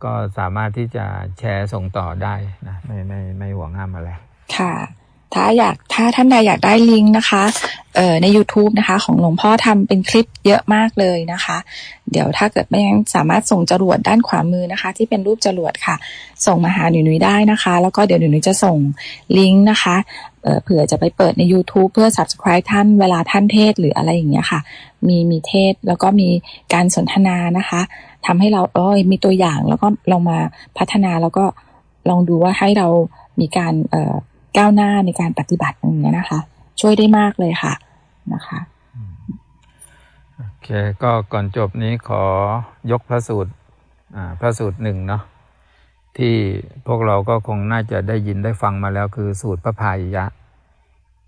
ก็สามารถที่จะแชร์ส่งต่อได้นะไม่ไม่ไม่หวงห้ามอะไรค่ะ ถ้าอยากถ้าท่านใดอยากได้ลิงก์นะคะเอ่อใน YouTube นะคะของหลวงพ่อทำเป็นคลิปเยอะมากเลยนะคะ เดี๋ยวถ้าเกิดไม่งั้นสามารถส่งจรวดด้านขวามือนะคะ ที่เป็นรูปจรวดค่ะ ส่งมาหาหนูนุยได้นะคะ แล้วก็เดี๋ยวหนูนุยจะส่งลิงก์นะคะเเผื่อจะไปเปิดใน YouTube เพื่อ subscribe ท่านเวลาท่านเทศหรืออะไรอย่างเงี้ยค่ะ มีมีเทศแล้วก็มีการสนทนานะคะทำให้เราเออมีตัวอย่างแล้วก็ลองมาพัฒนาแล้วก็ลองดูว่าให้เรามีการเอ่อ ก้าวหน้าในการปฏิบัติอย่างนี้ยนะคะ ช่วยได้มากเลยค่ะนะคะโอเคก็ก่อนจบนี้ขอยกพระสูตรพระสูตรหนึ่งเนาะที่พวกเราก็คงน่าจะได้ยินได้ฟังมาแล้วคือสูตรพระพายยะ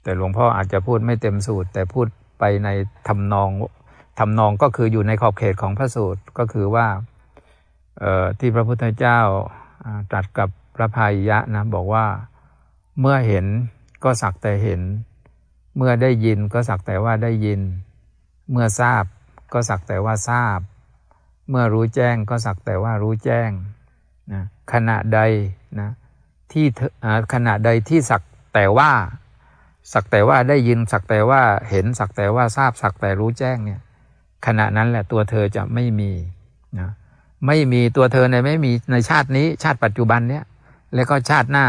แต่หลวงพ่ออาจจะพูดไม่เต็มสูตร แต่พูดไปในทำนองทำนองก็คืออยู่ในขอบเขตของพระสูตรก็คือว่าที่พระพุทธเจ้าตรัสกับพระพายยะนะบอกว่า เมื่อเห็นก็สักแต่เห็น เมื่อได้ยินก็สักแต่ว่าได้ยิน เมื่อทราบก็สักแต่ว่าทราบ เมื่อรู้แจ้งก็สักแต่ว่ารู้แจ้งนะขณะใดนะที่ขณะใดที่สักแต่ว่า สักแต่ว่าได้ยินสักแต่ว่าเห็นสักแต่ว่าทราบสักแต่รู้แจ้งเนี่ยขณะนั้นแหละตัวเธอจะไม่มีนะไม่มีตัวเธอในไม่มีในชาตินี้ ชาติปัจจุบันเนี้ยแล้วก็ชาติหน้า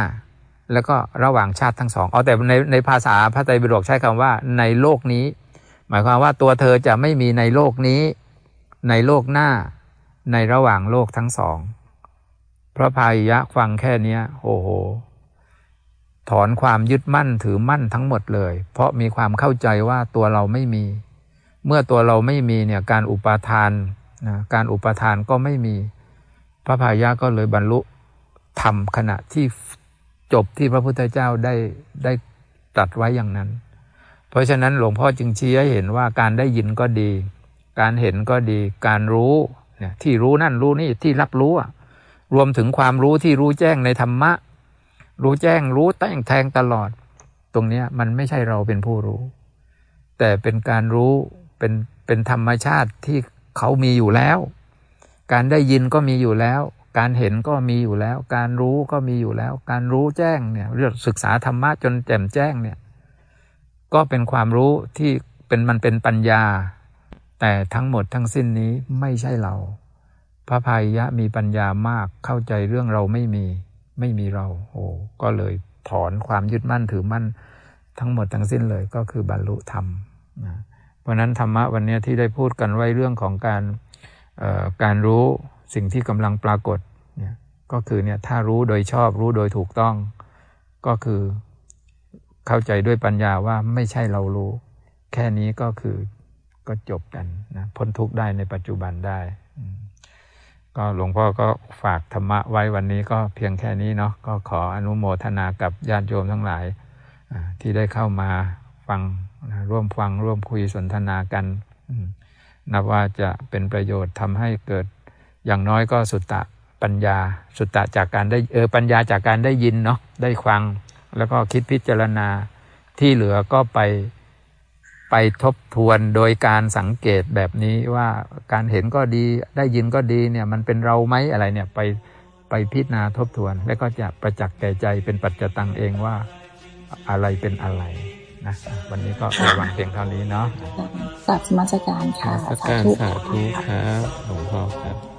แล้วก็ระหว่างชาติทั้งสองเอาแต่ในในภาษาพระไตรปิฎกใช้คำว่าในโลกนี้ หมายความว่าตัวเธอจะไม่มีในโลกนี้ ในโลกหน้า ในระหว่างโลกทั้งสองพระพายยะฟังแค่เนี้ยโอ้โห ถอนความยึดมั่นถือมั่นทั้งหมดเลย เพราะมีความเข้าใจว่าตัวเราไม่มี เมื่อตัวเราไม่มีเนี่ยการอุปาทานนะการอุปทานก็ไม่มี พระพายะก็เลยบรรลุธรรมขณะที่ จบที่พระพุทธเจ้าได้ได้ตรัสไว้อย่างนั้น เพราะฉะนั้นหลวงพ่อจึงชี้ให้เห็นว่าการได้ยินก็ดี การเห็นก็ดี การรู้เนี่ยที่รู้นั่นรู้นี่ที่รับรู้รวมถึงความรู้ที่รู้แจ้งในธรรมะ รู้แจ้งรู้แต่งแทงตลอด ตรงนี้มันไม่ใช่เราเป็นผู้รู้ แต่เป็นการรู้เป็นเป็นธรรมชาติที่เขามีอยู่แล้ว การได้ยินก็มีอยู่แล้ว การเห็นก็มีอยู่แล้ว การรู้ก็มีอยู่แล้ว การรู้แจ้งเนี่ยเรื่องศึกษาธรรมะจนแจ่มแจ้งเนี่ยก็เป็นความรู้ที่เป็นมันเป็นปัญญา แต่ทั้งหมดทั้งสิ้นนี้ไม่ใช่เรา พระพายยะมีปัญญามากเข้าใจเรื่องเราไม่มี ไม่มีเรา โอ้ก็เลยถอนความยึดมั่นถือมั่น ทั้งหมดทั้งสิ้นเลยก็คือบรรลุธรรมนะเพราะนั้นธรรมะวันนี้ที่ได้พูดกันไว้เรื่องของการการรู้ สิ่งที่กำลังปรากฏเนี่ยก็คือเนี่ยถ้ารู้โดยชอบรู้โดยถูกต้อง ก็คือเข้าใจด้วยปัญญาว่าไม่ใช่เรารู้ แค่นี้ก็คือก็จบกันนะพ้นทุกข์ได้ในปัจจุบันได้ ก็หลวงพ่อก็ฝากธรรมะไว้วันนี้ก็เพียงแค่นี้เนาะก็ขออนุโมทนากับญาติโยมทั้งหลาย ที่ได้เข้ามาฟังร่วมฟังร่วมคุยสนทนากัน นับว่าจะเป็นประโยชน์ทำให้เกิด อย่างน้อยก็สุตตะปัญญา สุตตะจากการได้เออปัญญาจากการได้ยินเนาะได้ฟัง แล้วก็คิดพิจารณาที่เหลือก็ไปไปทบทวนโดยการสังเกตแบบนี้ว่าการเห็นก็ดีได้ยินก็ดีเนี่ยมันเป็นเราไหมอะไรเนี่ยไปไปพิจารณาทบทวน แล้วก็จะประจักษ์แก่ใจเป็นปัจจตังเองว่าอะไรเป็นอะไรนะวันนี้ก็ระวังเพียงเท่านี้เนาะสับสมาจการค่ะสาธุสาธุครับหลวงพ่อครับ